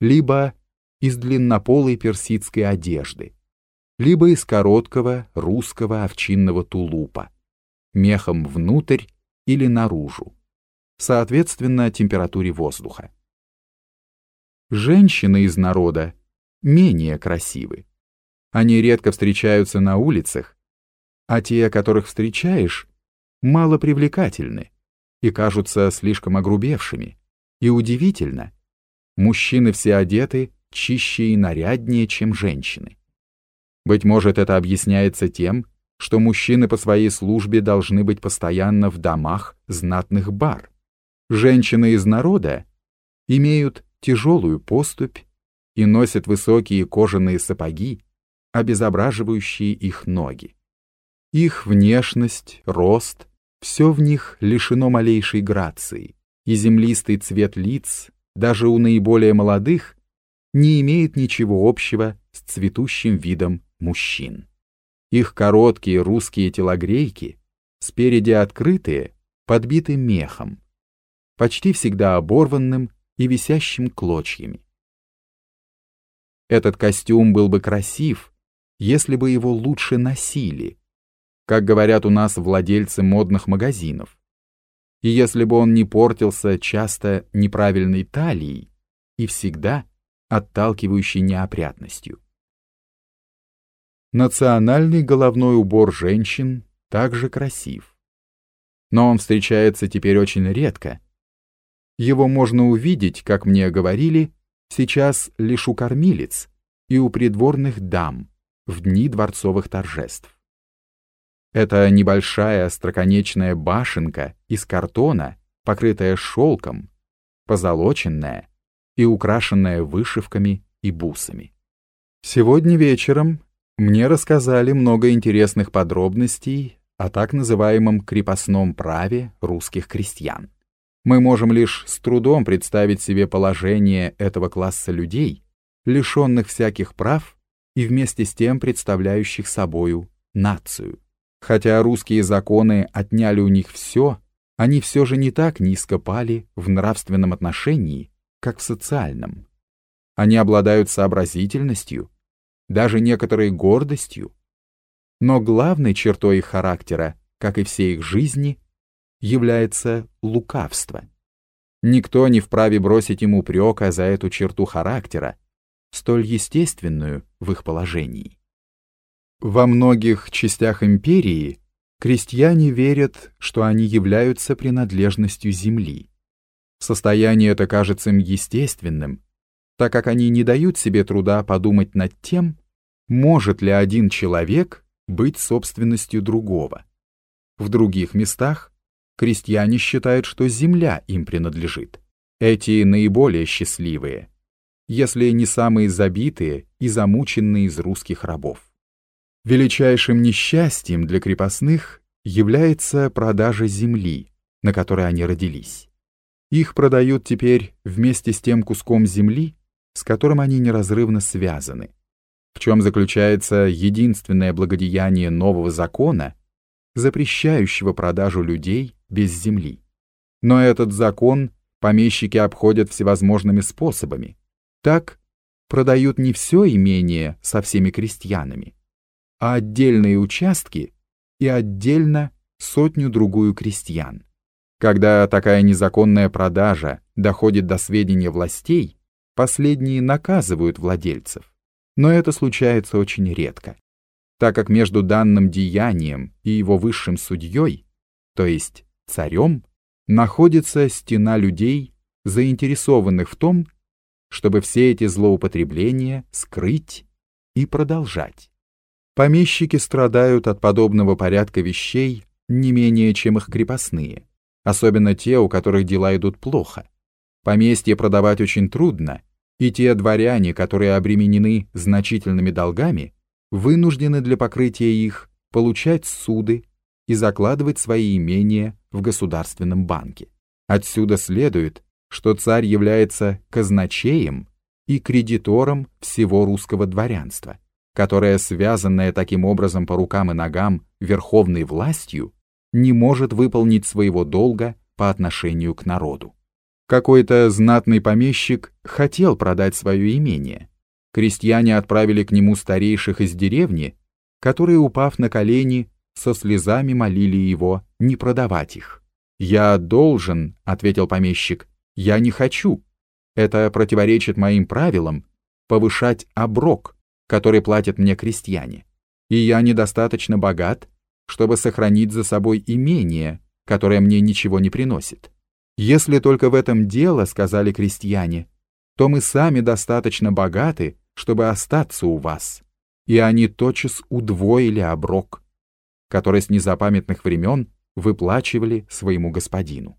либо из длиннополой персидской одежды, либо из короткого русского овчинного тулупа, мехом внутрь или наружу, соответственно температуре воздуха. Женщины из народа менее красивы. Они редко встречаются на улицах, а те, которых встречаешь, мало привлекательны и кажутся слишком огрубевшими. И удивительно, мужчины все одеты чище и наряднее, чем женщины. Быть может, это объясняется тем, что мужчины по своей службе должны быть постоянно в домах знатных бар. Женщины из народа имеют тяжелую поступь и носят высокие кожаные сапоги, обезображивающие их ноги. Их внешность, рост, все в них лишено малейшей грации, и землистый цвет лиц, даже у наиболее молодых, не имеет ничего общего с цветущим видом мужчин. Их короткие русские телогрейки, спереди открытые, подбиты мехом, почти всегда оборванным и висящим клочьями. Этот костюм был бы красив, если бы его лучше носили, как говорят у нас владельцы модных магазинов. И если бы он не портился часто неправильной талией и всегда отталкивающей неопрятностью. Национальный головной убор женщин также красив. Но он встречается теперь очень редко. Его можно увидеть, как мне говорили, сейчас лишь у кормилец и у придворных дам в дни дворцовых торжеств. Это небольшая остроконечная башенка из картона, покрытая шелком, позолоченная и украшенная вышивками и бусами. Сегодня вечером мне рассказали много интересных подробностей о так называемом крепостном праве русских крестьян. Мы можем лишь с трудом представить себе положение этого класса людей, лишенных всяких прав и вместе с тем представляющих собою нацию. Хотя русские законы отняли у них все, они все же не так низко пали в нравственном отношении, как в социальном. Они обладают сообразительностью, даже некоторой гордостью. Но главной чертой их характера, как и всей их жизни, является лукавство. Никто не вправе бросить им упрека за эту черту характера, столь естественную в их положении. Во многих частях империи крестьяне верят, что они являются принадлежностью земли. Состояние это кажется им естественным, так как они не дают себе труда подумать над тем, может ли один человек быть собственностью другого. В других местах крестьяне считают, что земля им принадлежит. Эти наиболее счастливые, если не самые забитые и замученные из русских рабов. Величайшим несчастьем для крепостных является продажа земли, на которой они родились. Их продают теперь вместе с тем куском земли, с которым они неразрывно связаны. В чем заключается единственное благодеяние нового закона, запрещающего продажу людей без земли. Но этот закон помещики обходят всевозможными способами. Так продают не все имение со всеми крестьянами, а отдельные участки и отдельно сотню-другую крестьян. Когда такая незаконная продажа доходит до сведения властей, последние наказывают владельцев. Но это случается очень редко, так как между данным деянием и его высшим судьей, то есть царем, находится стена людей, заинтересованных в том, чтобы все эти злоупотребления скрыть и продолжать. Помещики страдают от подобного порядка вещей не менее, чем их крепостные, особенно те, у которых дела идут плохо. Поместье продавать очень трудно, и те дворяне, которые обременены значительными долгами, вынуждены для покрытия их получать суды и закладывать свои имения в государственном банке. Отсюда следует, что царь является казначеем и кредитором всего русского дворянства которая, связанная таким образом по рукам и ногам верховной властью, не может выполнить своего долга по отношению к народу. Какой-то знатный помещик хотел продать свое имение. Крестьяне отправили к нему старейших из деревни, которые, упав на колени, со слезами молили его не продавать их. «Я должен», — ответил помещик, — «я не хочу. Это противоречит моим правилам повышать оброк, который платят мне крестьяне. И я недостаточно богат, чтобы сохранить за собой имение, которое мне ничего не приносит. Если только в этом дело, — сказали крестьяне, — то мы сами достаточно богаты, чтобы остаться у вас. И они тотчас удвоили оброк, который с незапамятных времен выплачивали своему господину.